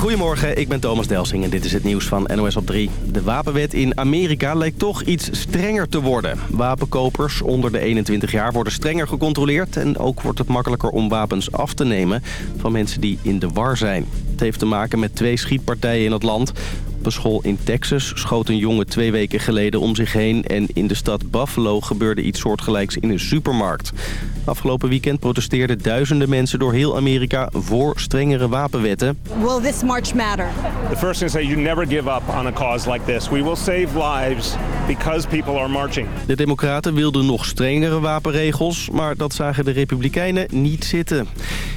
Goedemorgen, ik ben Thomas Delsing en dit is het nieuws van NOS op 3. De wapenwet in Amerika lijkt toch iets strenger te worden. Wapenkopers onder de 21 jaar worden strenger gecontroleerd... en ook wordt het makkelijker om wapens af te nemen van mensen die in de war zijn. Het heeft te maken met twee schietpartijen in het land. Op een school in Texas schoot een jongen twee weken geleden om zich heen... en in de stad Buffalo gebeurde iets soortgelijks in een supermarkt. Afgelopen weekend protesteerden duizenden mensen door heel Amerika... voor strengere wapenwetten. Will this march matter? The first thing is that you never give up on a cause like this. We will save lives because people are marching. De democraten wilden nog strengere wapenregels... maar dat zagen de republikeinen niet zitten.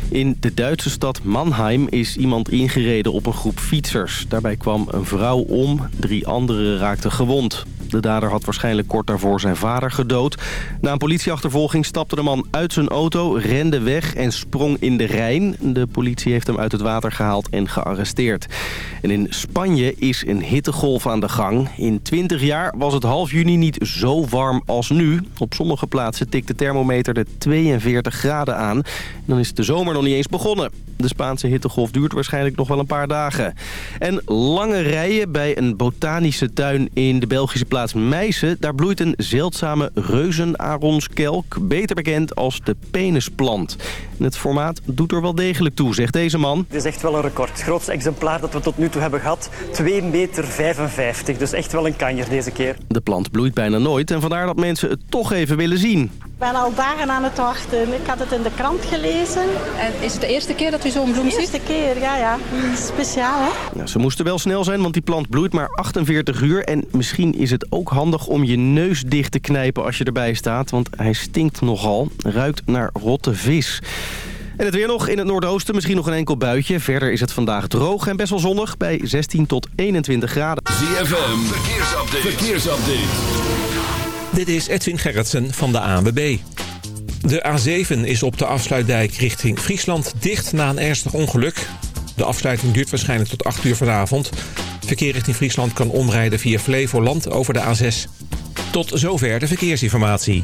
In de Duitse stad Mannheim is iemand ingereden op een groep fietsers. Daarbij kwam een vrouw om, drie anderen raakten gewond. De dader had waarschijnlijk kort daarvoor zijn vader gedood. Na een politieachtervolging stapte de man uit zijn auto, rende weg en sprong in de Rijn. De politie heeft hem uit het water gehaald en gearresteerd. En in Spanje is een hittegolf aan de gang. In 20 jaar was het half juni niet zo warm als nu. Op sommige plaatsen tikt de thermometer de 42 graden aan. En dan is de zomer nog niet eens begonnen. De Spaanse hittegolf duurt waarschijnlijk nog wel een paar dagen. En lange rijen bij een botanische tuin in de Belgische plaats Meissen. Daar bloeit een zeldzame reuzenaronskelk, beter bekend als de penisplant. En het formaat doet er wel degelijk toe, zegt deze man. Dit is echt wel een record. Het grootste exemplaar dat we tot nu toe hebben gehad. 2,55 meter. Dus echt wel een kanjer deze keer. De plant bloeit bijna nooit en vandaar dat mensen het toch even willen zien. Ik ben al dagen aan het wachten. Ik had het in de krant gelezen. En is het de eerste keer dat u zo'n bloem De ziet? eerste keer, ja, ja. Speciaal, hè? Ja, ze moesten wel snel zijn, want die plant bloeit maar 48 uur. En misschien is het ook handig om je neus dicht te knijpen als je erbij staat. Want hij stinkt nogal. Ruikt naar rotte vis. En het weer nog in het noordoosten, misschien nog een enkel buitje. Verder is het vandaag droog en best wel zonnig bij 16 tot 21 graden. ZFM, verkeersupdate. verkeersupdate. Dit is Edwin Gerritsen van de ANWB. De A7 is op de afsluitdijk richting Friesland dicht na een ernstig ongeluk. De afsluiting duurt waarschijnlijk tot 8 uur vanavond. Verkeer richting Friesland kan omrijden via Flevoland over de A6. Tot zover de verkeersinformatie.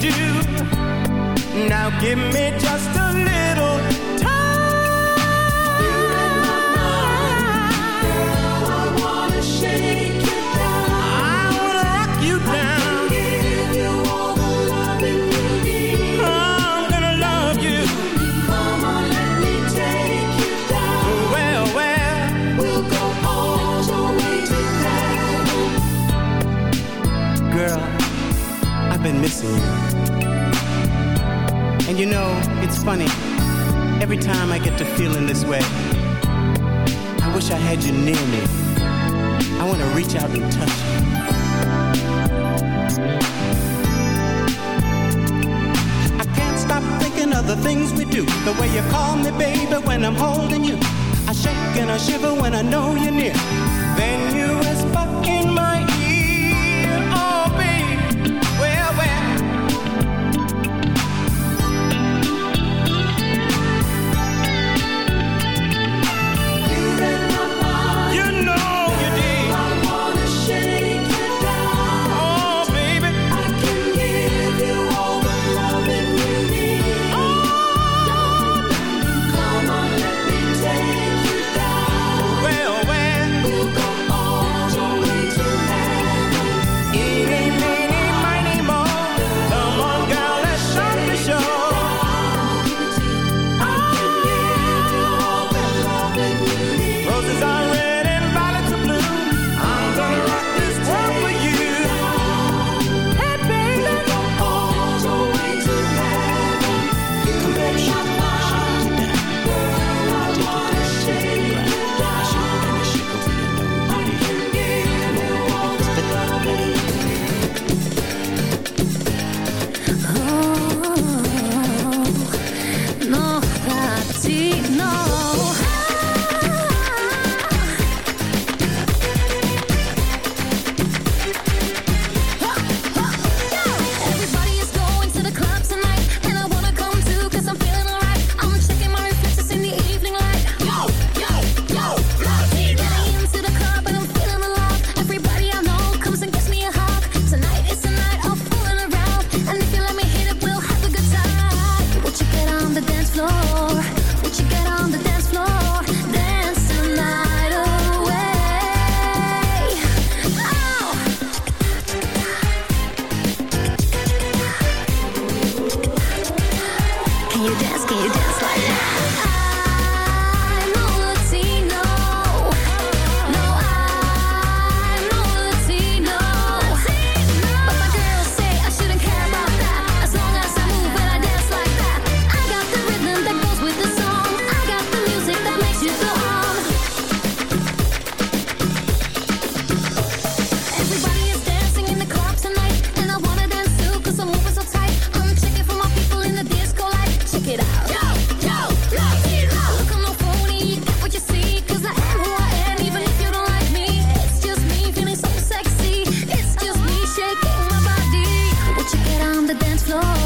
Do. Now give me just know.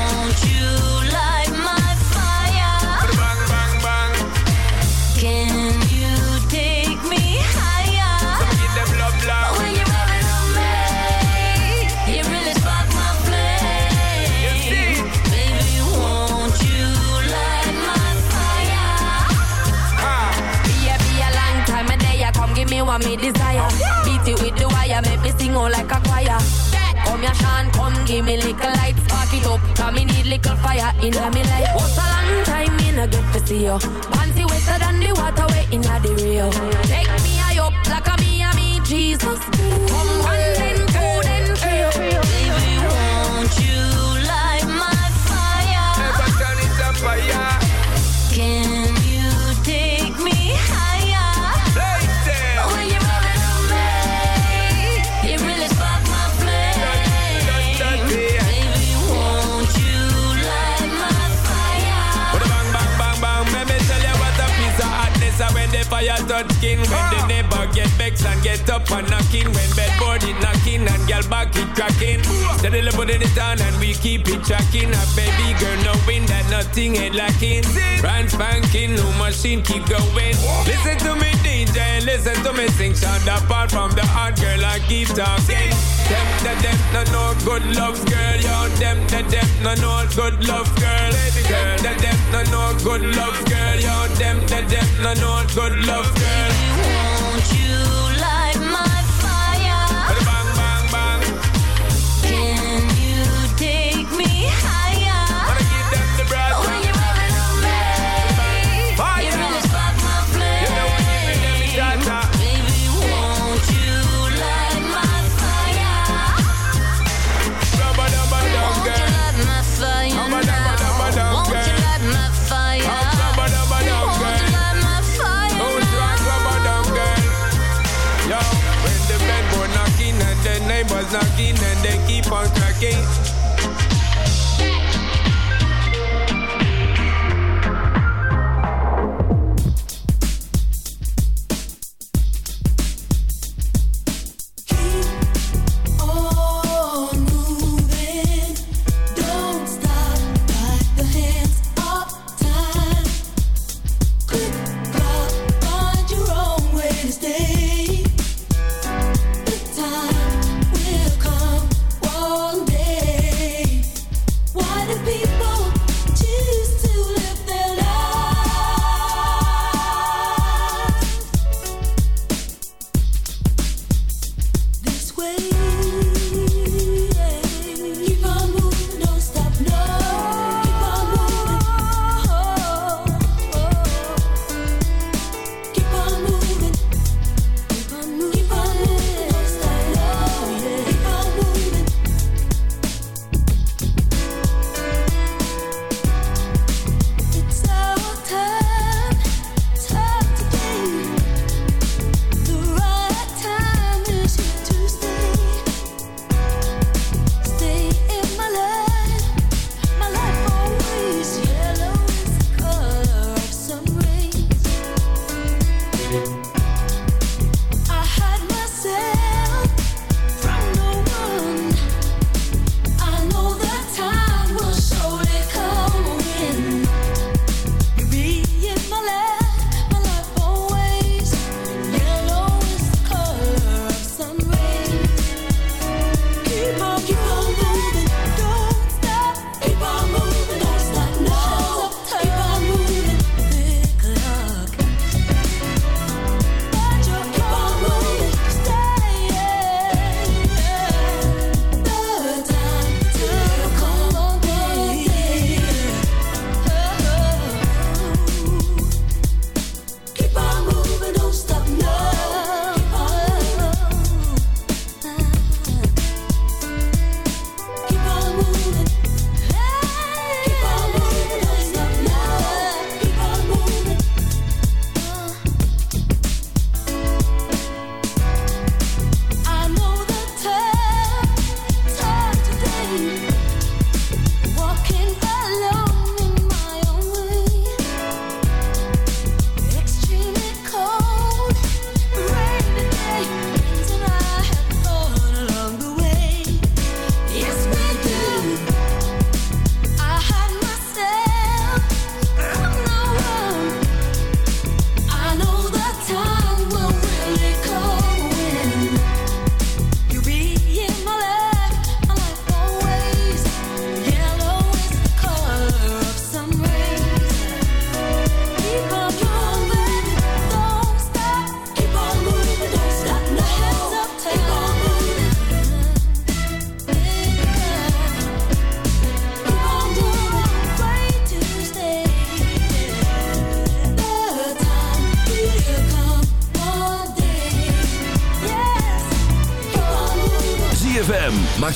Come me desire. Beat it with the wire, make me sing out like a choir. Come here, Sean, come give me little light, spark it up. Cause me need little fire in me life. What's a long time me no get to see you? Panty wetter than the water way in the Rio. Take me high up like a me and me Jesus. Come one touch skin, when the neighbor get vexed and get up and knocking, when bedboard it girl back it cracking. Steadily putting it on and we keep it tracking. A baby girl knowing that nothing ain't lacking. Brand spanking, new machine keep going. Listen to me DJ, listen to me sing. Sound apart from the hot girl, I keep talking. Them, the them, no no good love girl, yo. Them, the them, no no good love girl. Them, the them, no no good love girl, yo. Them, the them, no no good love girl. Won't you on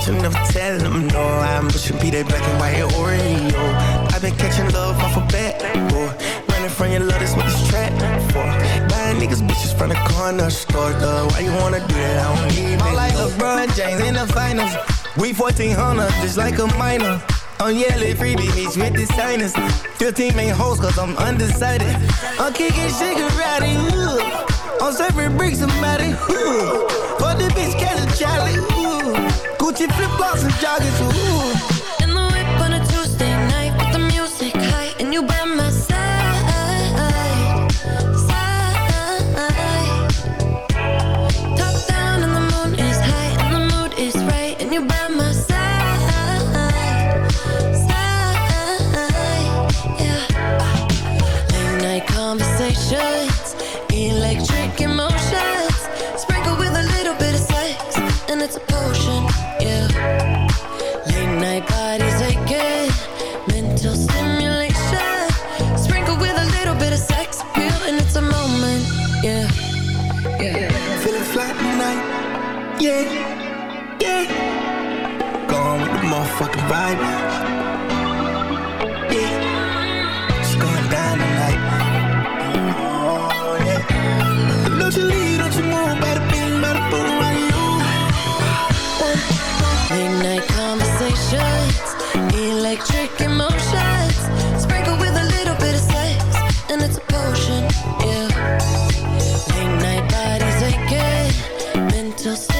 should never tell them no I should be that black and white Oreo. I've been catching love off a bat, boy. Running from your love, that's what this trap for. Buying niggas bitches from the corner store, though. Why you wanna do that? I don't need it I'm like LeBron James in the finals. We 1400, just like a minor. I'm yelling free beach with the signers 15 main hoes cause I'm undecided. I'm kicking shit karate, I'm serving bricks, somebody, ooh For the bitch, catch a ooh Gucci flipflops en joggers, Just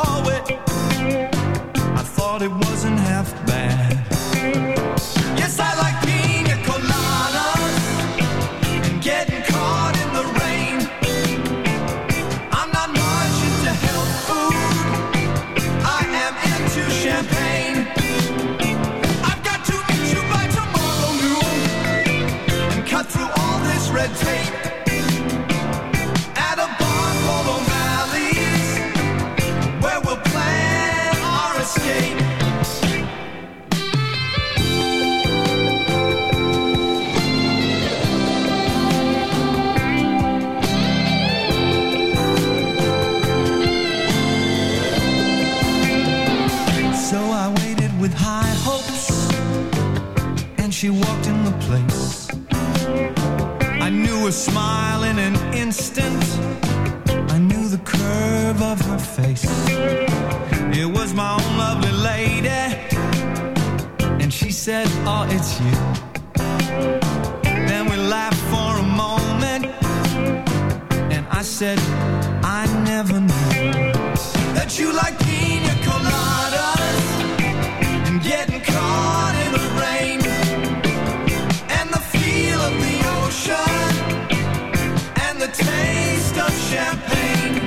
it's you." Then we laughed for a moment, and I said, "I never knew that you like pina coladas and getting caught in the rain and the feel of the ocean and the taste of champagne.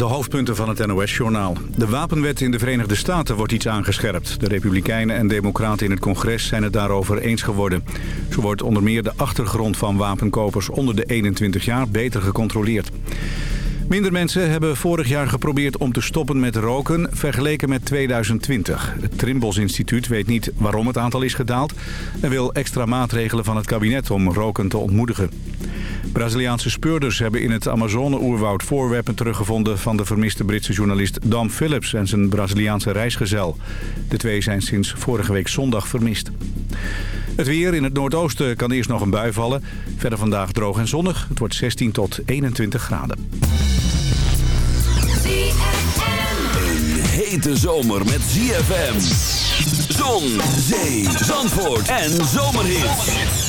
De hoofdpunten van het NOS-journaal. De wapenwet in de Verenigde Staten wordt iets aangescherpt. De Republikeinen en Democraten in het congres zijn het daarover eens geworden. Zo wordt onder meer de achtergrond van wapenkopers onder de 21 jaar beter gecontroleerd. Minder mensen hebben vorig jaar geprobeerd om te stoppen met roken vergeleken met 2020. Het Trimbos Instituut weet niet waarom het aantal is gedaald... en wil extra maatregelen van het kabinet om roken te ontmoedigen. Braziliaanse speurders hebben in het Amazone-oerwoud voorwerpen teruggevonden... van de vermiste Britse journalist Dam Phillips en zijn Braziliaanse reisgezel. De twee zijn sinds vorige week zondag vermist. Het weer in het noordoosten kan eerst nog een bui vallen. Verder vandaag droog en zonnig. Het wordt 16 tot 21 graden. Een hete zomer met ZFM. Zon, zee, zandvoort en zomerhit.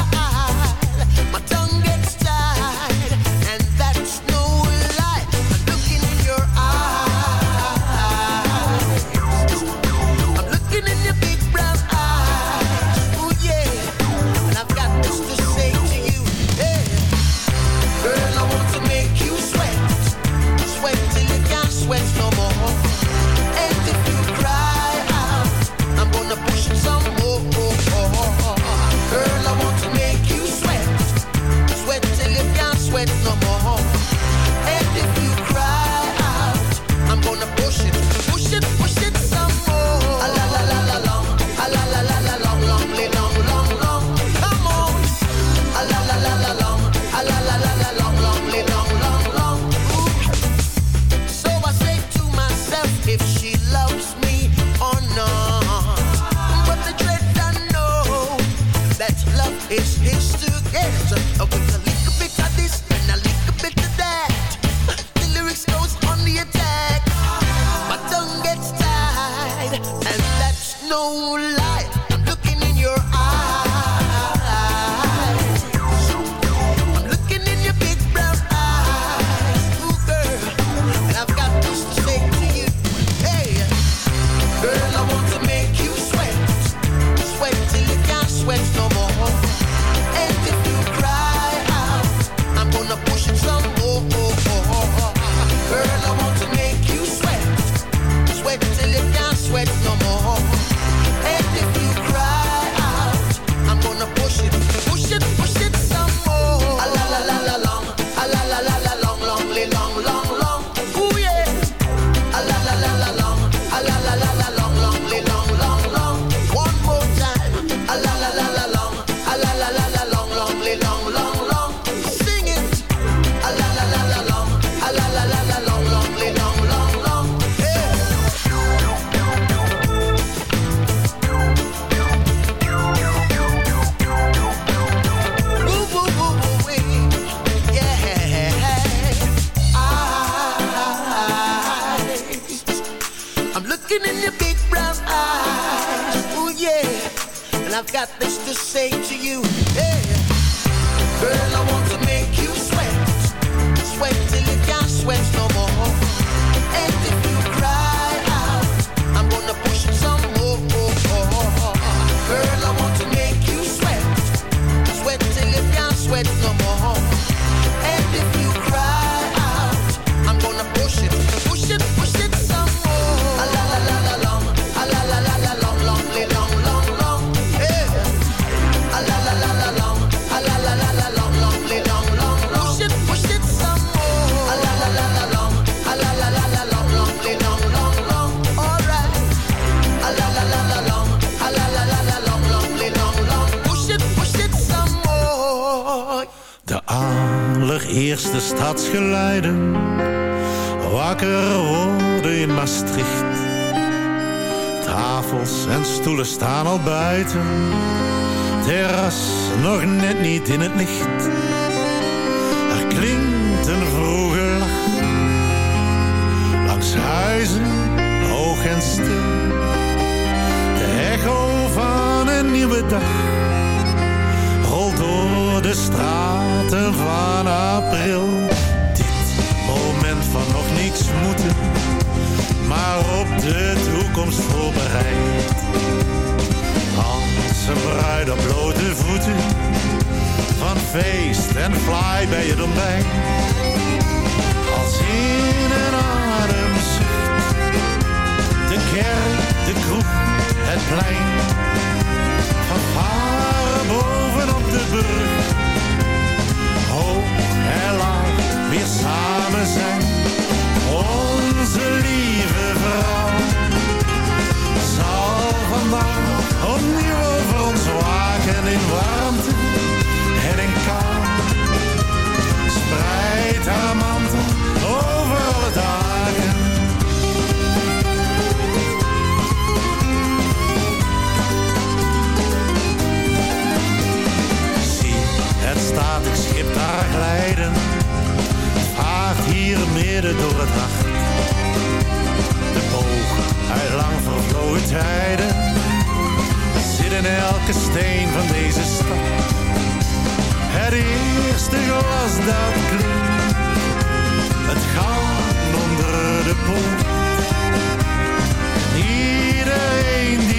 eerste stadsgeleiden. Wakker worden in Maastricht. Tafels en stoelen staan al buiten. Terras nog net niet in het licht. Er klinkt een vroege lach. Langs huizen, hoog en stil. De echo van een nieuwe dag de straten van april. Dit moment van nog niets moeten, maar op de toekomst voorbereid. Als een bruid op blote voeten, van feest en fly bij je ontbijt. Als in een ademzucht, de kerk, de kroeg, het plein, van paar de brug. Hoog en laag weer samen zijn, onze lieve vrouw. Zal vandaag opnieuw over ons waken in warmte en in kou. Spreid haar glijden, vaag hier midden door het nacht. De boog uit lang vervlogen tijden zit in elke steen van deze stad. Het eerste glas dat klinkt, het goud onder de poel. Iedereen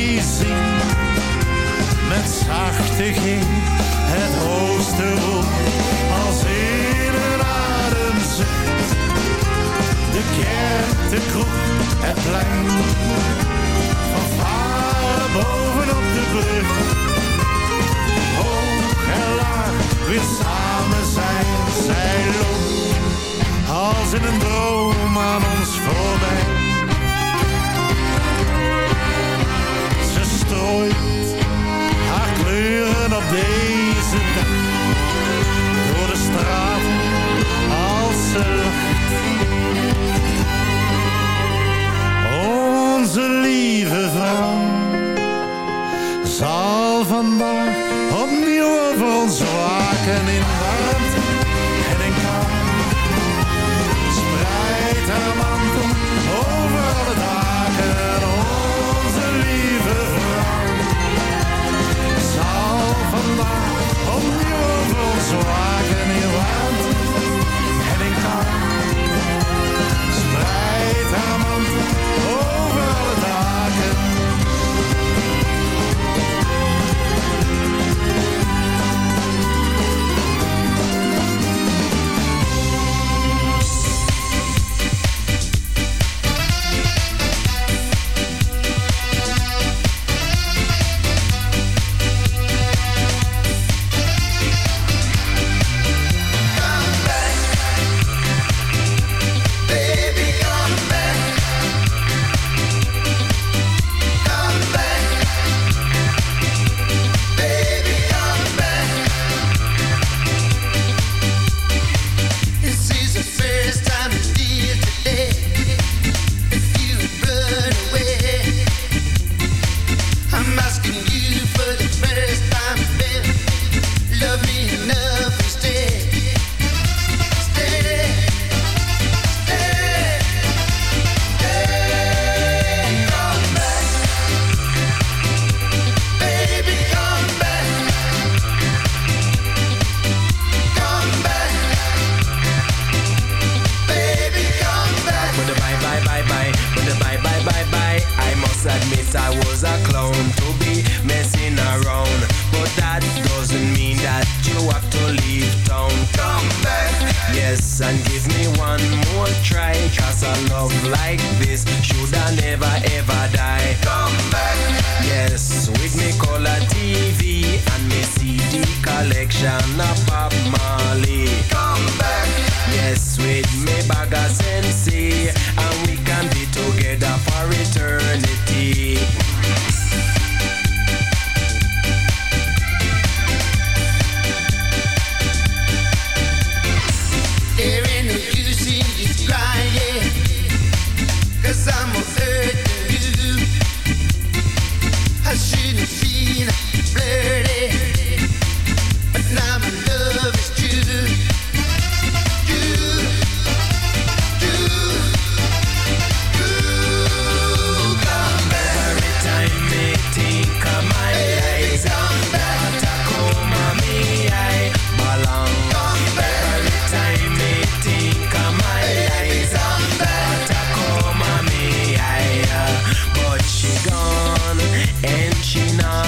and she not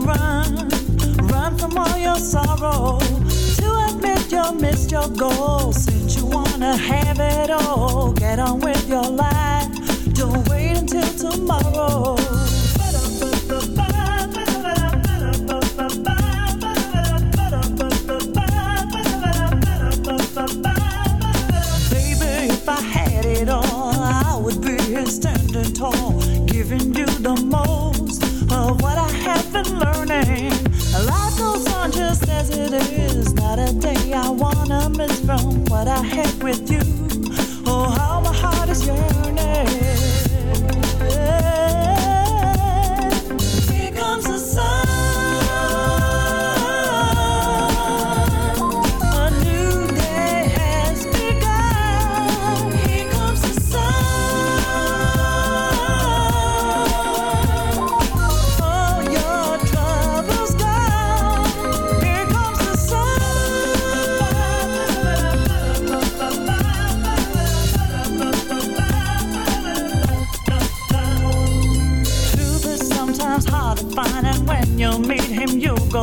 run, run from all your sorrow. To admit you missed your goal, since you wanna have it all, get on with your life. Don't wait until tomorrow. Baby, if I had it all, I would be standing tall, giving you the most of what I haven't learned. What a day I wanna miss from what I had with you.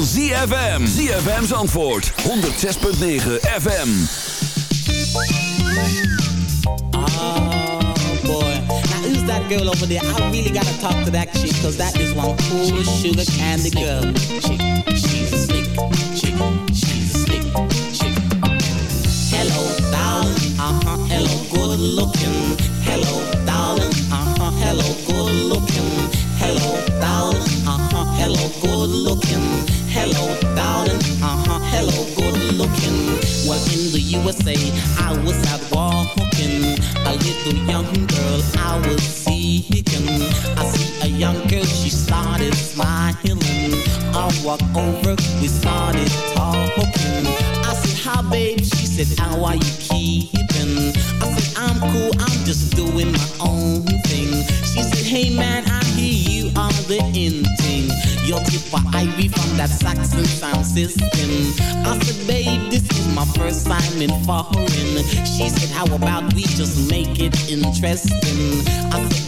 Van ZFM. ZFM's antwoord, 106.9 FM. boy. Now who's that girl over there? I really gotta talk to that chick, cause that is one cool sugar candy girl. Chick, she's a slick chick, she's a slick chick. Hello, darling, uh-huh, hello, good looking. Hello, darling, uh-huh, hello, good looking. Hello, darling, uh-huh, hello, good looking. Hello, darling, uh-huh, hello, good looking. Well, in the USA, I was out walking. A little young girl I was seeking. I see a young girl, she started smiling. I walk over, we started talking. I said, hi babe, she said, how are you keeping? I'm cool, I'm just doing my own thing. She said, hey man, I hear you are the in thing. Your tip for Ivy from that Saxon sound system. I said, babe, this is my first time in foreign. She said, how about we just make it interesting? I said,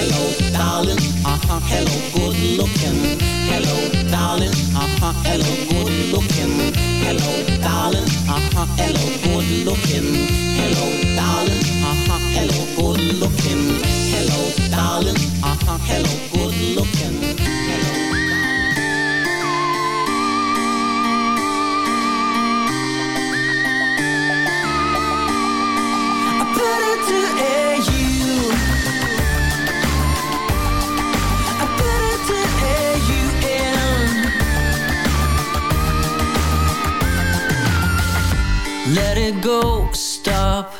Hello, darling, uh-huh, hello, good looking. Hello, darling, uh-huh, hello, good looking. Hello, darling, uh-huh, hello, good looking. Hello, darling, uh-huh, hello, good looking. Hello, darling, uh-huh, hello, good looking. I put it Let it go, stop.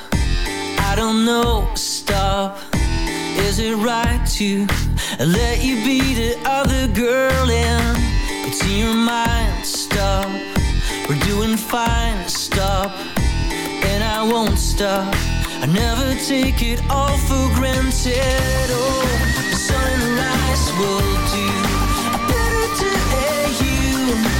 I don't know, stop. Is it right to let you be the other girl and it's in your mind, stop. We're doing fine, stop and I won't stop. I never take it all for granted. Oh, the sunrise will do. Better to air you.